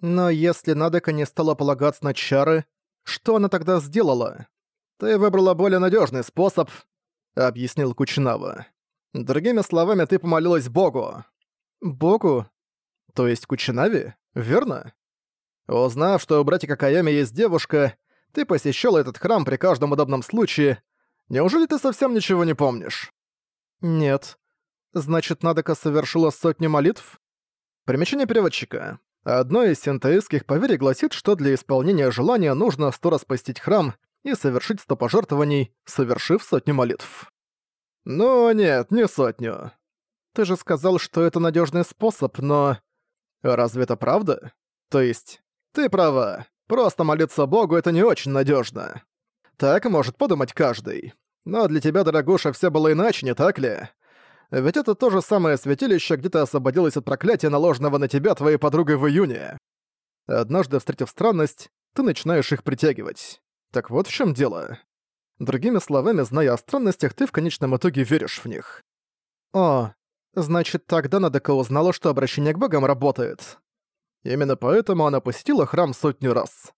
Но если Надека не стала полагаться на чары, что она тогда сделала? Ты выбрала более надежный способ, объяснил Кучинава. Другими словами, ты помолилась Богу. Богу? То есть Кучинаве? Верно? Узнав, что у братика Каями есть девушка, ты посещала этот храм при каждом удобном случае. Неужели ты совсем ничего не помнишь? Нет. Значит, Надека совершила сотню молитв? Примечание переводчика. Одно из синтоистских поверий гласит, что для исполнения желания нужно сто раз посетить храм и совершить сто пожертвований, совершив сотню молитв. «Ну нет, не сотню. Ты же сказал, что это надежный способ, но... Разве это правда? То есть, ты права. Просто молиться Богу — это не очень надежно. Так может подумать каждый. Но для тебя, дорогуша, все было иначе, не так ли? Ведь это то же самое святилище, где ты освободилась от проклятия, наложенного на тебя твоей подругой в июне. Однажды, встретив странность, ты начинаешь их притягивать. Так вот в чем дело. Другими словами, зная о странностях, ты в конечном итоге веришь в них. О, значит, тогда Надека узнала, что обращение к богам работает. Именно поэтому она посетила храм сотню раз.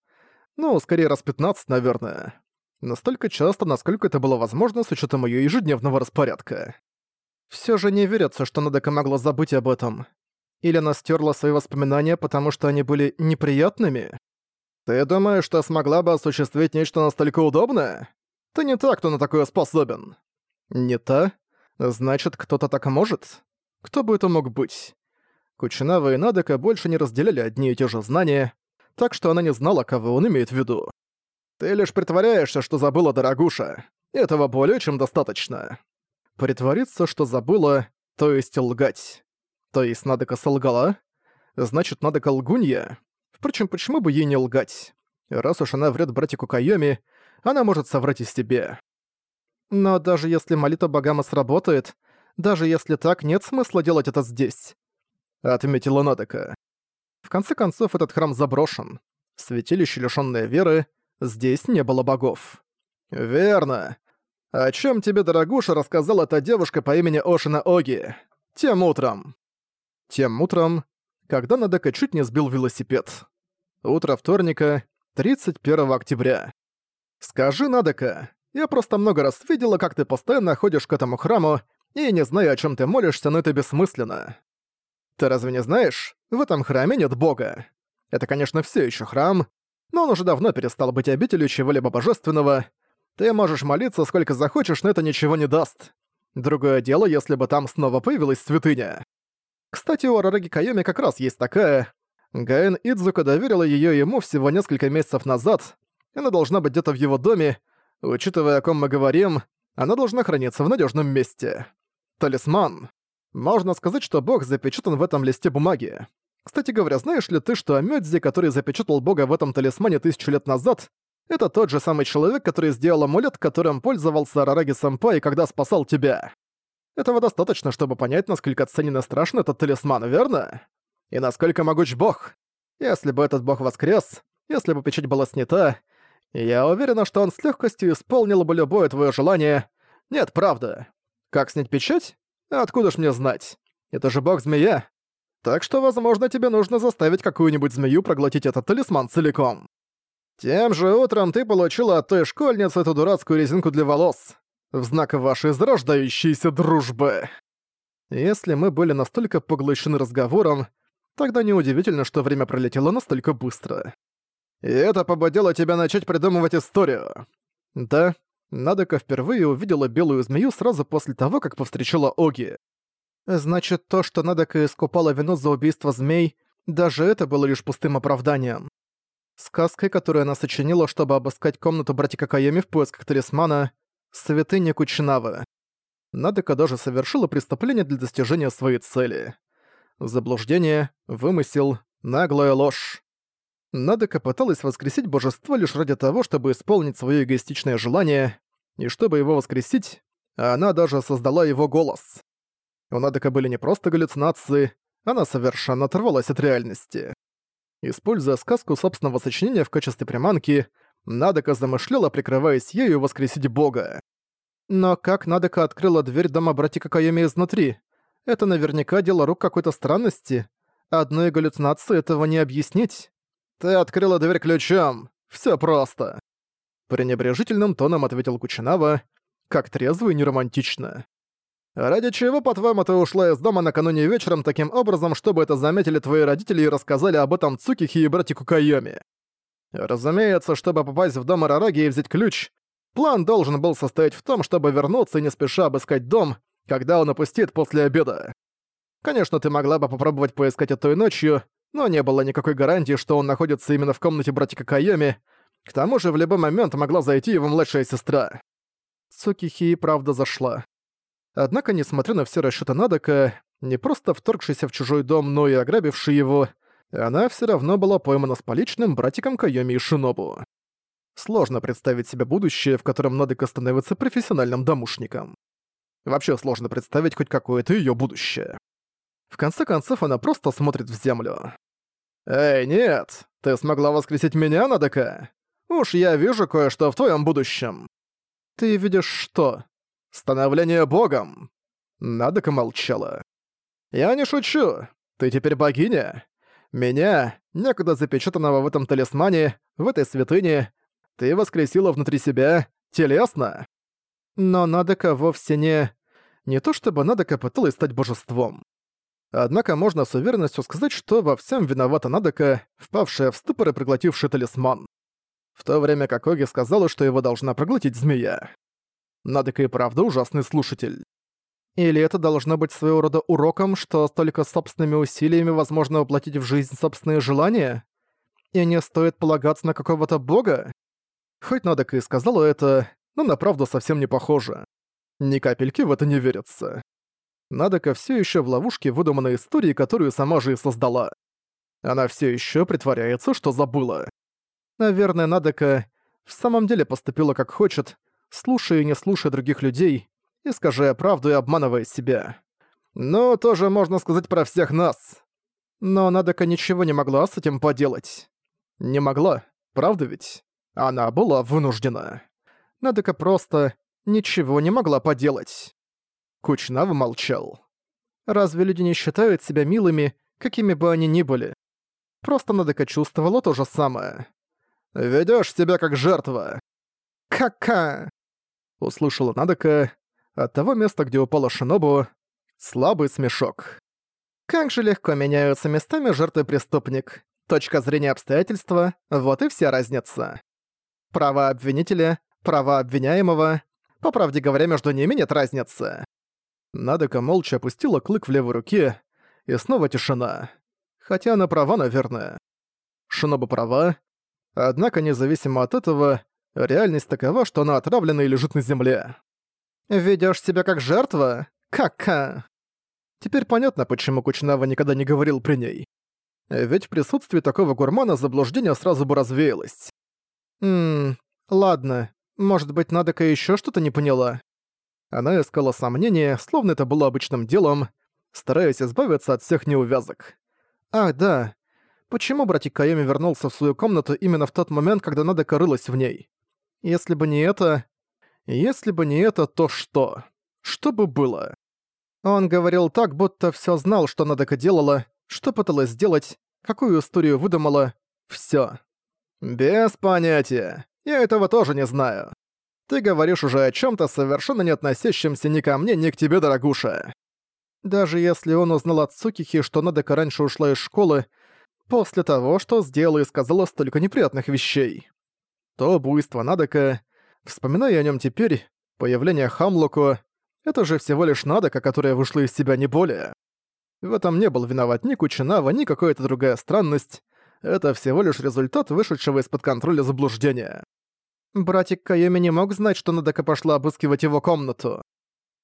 Ну, скорее раз 15, наверное. Настолько часто, насколько это было возможно с учетом ее ежедневного распорядка. Все же не верится, что Надека могла забыть об этом. Или она стерла свои воспоминания, потому что они были неприятными? Ты думаешь, что смогла бы осуществить нечто настолько удобное? Ты не так, кто на такое способен. Не та? Значит, кто-то так может? Кто бы это мог быть? Кучинава и Надека больше не разделяли одни и те же знания, так что она не знала, кого он имеет в виду. Ты лишь притворяешься, что забыла, дорогуша. Этого более чем достаточно. Притвориться, что забыла, то есть лгать. То есть Надека солгала? Значит, Надека лгунья? Впрочем, почему бы ей не лгать? Раз уж она врет братику Кайоми, она может соврать и себе. Но даже если молитва богам сработает, даже если так, нет смысла делать это здесь. Отметила Надека. В конце концов, этот храм заброшен. Святилище, лишённое веры, здесь не было богов. Верно. О чем тебе, дорогуша, рассказала та девушка по имени Ошина Оги? Тем утром. Тем утром, когда Надека чуть не сбил велосипед. Утро вторника, 31 октября. «Скажи, Надека, я просто много раз видела, как ты постоянно ходишь к этому храму, и не знаю, о чем ты молишься, но это бессмысленно. Ты разве не знаешь, в этом храме нет бога? Это, конечно, все еще храм, но он уже давно перестал быть обителью чего-либо божественного. Ты можешь молиться сколько захочешь, но это ничего не даст. Другое дело, если бы там снова появилась святыня. Кстати, у Арараги Кайоми как раз есть такая. Гаэн Идзука доверила ее ему всего несколько месяцев назад, она должна быть где-то в его доме. Учитывая, о ком мы говорим, она должна храниться в надежном месте. Талисман. Можно сказать, что бог запечатан в этом листе бумаги. Кстати говоря, знаешь ли ты, что Амёдзи, который запечатал бога в этом талисмане тысячу лет назад, это тот же самый человек, который сделал амулет, которым пользовался Арараги-сэмпай, когда спасал тебя. Этого достаточно, чтобы понять, насколько ценен и страшен этот талисман, верно? И насколько могуч бог. Если бы этот бог воскрес, если бы печать была снята, я уверена, что он с легкостью исполнил бы любое твое желание. Нет, правда. Как снять печать? Откуда ж мне знать? Это же бог-змея. Так что, возможно, тебе нужно заставить какую-нибудь змею проглотить этот талисман целиком. Тем же утром ты получила от той школьницы эту дурацкую резинку для волос. В знак вашей зарождающейся дружбы. Если мы были настолько поглощены разговором, тогда неудивительно, что время пролетело настолько быстро. И это побудило тебя начать придумывать историю. Да, Надека впервые увидела белую змею сразу после того, как повстречала Оги. Значит, то, что Надека искупала вину за убийство змей, даже это было лишь пустым оправданием. Сказкой, которую она сочинила, чтобы обыскать комнату братика Кайоми в поисках талисмана, святыня Кучинавы. Надека даже совершила преступление для достижения своей цели. Заблуждение, вымысел, наглая ложь. Надека пыталась воскресить божество лишь ради того, чтобы исполнить свое эгоистичное желание, и чтобы его воскресить, она даже создала его голос. У Надека были не просто галлюцинации, она совершенно оторвалась от реальности. Используя сказку собственного сочинения в качестве приманки, Надека замышляла, прикрываясь ею, воскресить бога. Но как Надека открыла дверь дома братика Кайоми изнутри? Это наверняка дело рук какой-то странности. Одной галлюцинации этого не объяснить. Ты открыла дверь ключом. Все просто. Пренебрежительным тоном ответил Кучинава, как трезво и неромантично. «Ради чего, по-твоему, ты ушла из дома накануне вечером таким образом, чтобы это заметили твои родители и рассказали об этом Цукихи и братику Кайоми? Разумеется, чтобы попасть в дом Арараги и взять ключ, план должен был состоять в том, чтобы вернуться и не спеша обыскать дом, когда он опустит после обеда. Конечно, ты могла бы попробовать поискать это той ночью, но не было никакой гарантии, что он находится именно в комнате братика Кайоми. К тому же в любой момент могла зайти его младшая сестра. Цукихи правда зашла. Однако, несмотря на все расчеты Надока, не просто вторгшийся в чужой дом, но и ограбивший его, она все равно была поймана с поличным братиком Кайоми и Шинобу. Сложно представить себе будущее, в котором Надека становится профессиональным домушником. Вообще сложно представить хоть какое-то ее будущее. В конце концов, она просто смотрит в землю. «Эй, нет! Ты смогла воскресить меня, Надека? Уж я вижу кое-что в твоем будущем». «Ты видишь что?» «Становление богом!» Надека молчала. «Я не шучу. Ты теперь богиня. Меня, некогда запечатанного в этом талисмане, в этой святыне, ты воскресила внутри себя телесно. Но Надека вовсе не... Не то чтобы Надека пыталась стать божеством. Однако можно с уверенностью сказать, что во всем виновата Надека, впавшая в ступор и проглотивший талисман. В то время как Оги сказала, что его должна проглотить змея. Надека и правда ужасный слушатель. Или это должно быть своего рода уроком, что только собственными усилиями возможно воплотить в жизнь собственные желания? И не стоит полагаться на какого-то бога? Хоть Надека и сказала это, но на правду совсем не похоже. Ни капельки в это не верится. Надека все еще в ловушке выдуманной истории, которую сама же и создала. Она все еще притворяется, что забыла. Наверное, Надека в самом деле поступила как хочет, слушая и не слушая других людей, искажая правду и обманывая себя. Но тоже можно сказать про всех нас. Но Надека ничего не могла с этим поделать. Не могла, правда ведь? Она была вынуждена. Надека просто ничего не могла поделать. Кучнав молчал. Разве люди не считают себя милыми, какими бы они ни были? Просто Надека чувствовала то же самое. «Ведёшь себя как жертва!» «Ка-ка!» Услышала Надека от того места, где упала Шинобу, слабый смешок. Как же легко меняются местами жертвы преступник. Точка зрения обстоятельства — вот и вся разница. Права обвинителя, права обвиняемого. По правде говоря, между ними нет разницы. Надека молча опустила клык в левой руке, и снова тишина. Хотя она права, наверное. Шиноба права. Однако, независимо от этого, реальность такова, что она отравлена и лежит на земле. Ведёшь себя как жертва? Как-ка? Теперь понятно, почему Кучнава никогда не говорил при ней. Ведь в присутствии такого гурмана заблуждение сразу бы развеялось. Ммм, ладно. Может быть, Надека ещё что-то не поняла. Она искала сомнения, словно это было обычным делом, стараясь избавиться от всех неувязок. Ах, да. Почему братик Кайоми вернулся в свою комнату именно в тот момент, когда Надека рылась в ней? Если бы не это... Если бы не это, то что? Что бы было? Он говорил так, будто всё знал, что Надека делала, что пыталась сделать, какую историю выдумала. Всё. Без понятия. Я этого тоже не знаю. Ты говоришь уже о чем то совершенно не относящемся ни ко мне, ни к тебе, дорогуша. Даже если он узнал от Цукихи, что Надека раньше ушла из школы, после того, что сделала и сказала столько неприятных вещей. То буйство Надека, вспоминая о нем теперь, появление Хамлоку, это же всего лишь Надека, которая вышла из себя не более. В этом не был виноват ни Кучинава, ни какая-то другая странность. Это всего лишь результат вышедшего из-под контроля заблуждения. Братик Кайоми не мог знать, что Надека пошла обыскивать его комнату.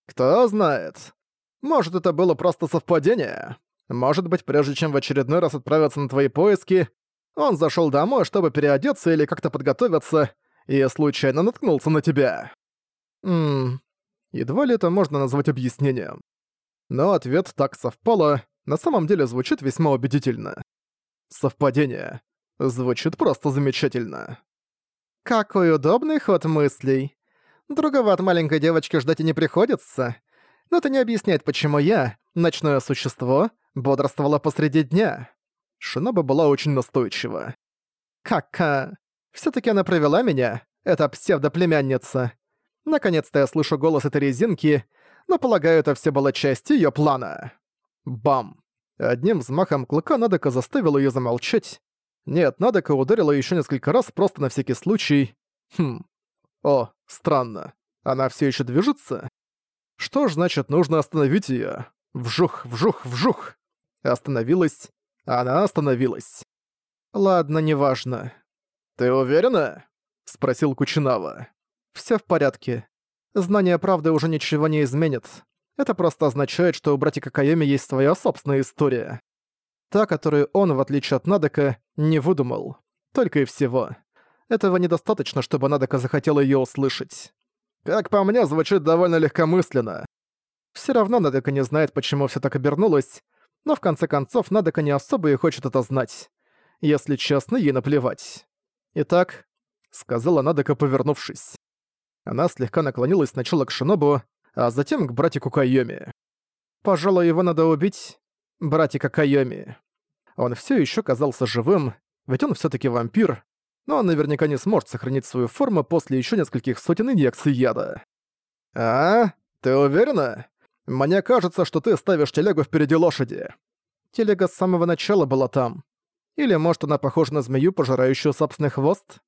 Кто знает. Может, это было просто совпадение. Может быть, прежде чем в очередной раз отправиться на твои поиски, он зашел домой, чтобы переодеться или как-то подготовиться, и случайно наткнулся на тебя. Ммм, едва ли это можно назвать объяснением. Но ответ так совпало, на самом деле звучит весьма убедительно. Совпадение. Звучит просто замечательно. Какой удобный ход мыслей. Другого от маленькой девочки ждать и не приходится. Но это не объясняет, почему я, Ночное существо бодрствовало посреди дня. Шиноба была очень настойчива. «Как-ка... Всё-таки она провела меня, эта псевдоплемянница. Наконец-то я слышу голос этой резинки, но, полагаю, это все было частью её плана». Бам! Одним взмахом клыка Надека заставила её замолчать. Нет, Надека ударила ещё несколько раз просто на всякий случай. Хм. О, странно. Она всё ещё движется? Что ж значит нужно остановить её? Вжух, вжух, вжух. Остановилась. Она остановилась. Ладно, неважно. «Ты уверена?» — спросил Кучинава. «Всё в порядке. Знание правды уже ничего не изменит. Это просто означает, что у братика Кайоми есть своя собственная история. Та, которую он, в отличие от Надека, не выдумал. Только и всего. Этого недостаточно, чтобы Надека захотела её услышать. Как по мне, звучит довольно легкомысленно. Всё равно Надека не знает, почему всё так обернулось, но в конце концов Надека не особо и хочет это знать. Если честно, ей наплевать. «Итак», — сказала Надека, повернувшись. Она слегка наклонилась сначала к Шинобу, а затем к братику Кайоми. «Пожалуй, его надо убить, братика Кайоми». Он все еще казался живым, ведь он все таки вампир, но он наверняка не сможет сохранить свою форму после еще нескольких сотен инъекций яда. «А? Ты уверена? Мне кажется, что ты ставишь телегу впереди лошади». Телега с самого начала была там. Или, может, она похожа на змею, пожирающую собственный хвост?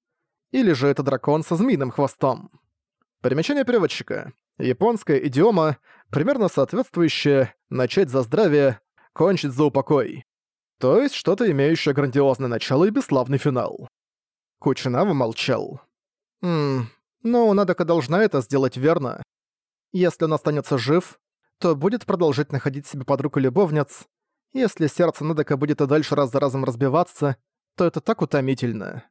Или же это дракон со змеиным хвостом? Примечание переводчика. Японская идиома, примерно соответствующая «начать за здравие», «кончить за упокой». То есть что-то имеющее грандиозное начало и бесславный финал. Кучинава молчал. «Ммм, ну, Надока должна это сделать верно. Если он останется жив, то будет продолжать находить себе подруг и любовниц, если сердце Недека будет и дальше раз за разом разбиваться, то это так утомительно.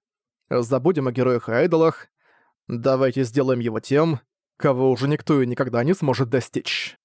Забудем о героях и айдолах. Давайте сделаем его тем, кого уже никто и никогда не сможет достичь.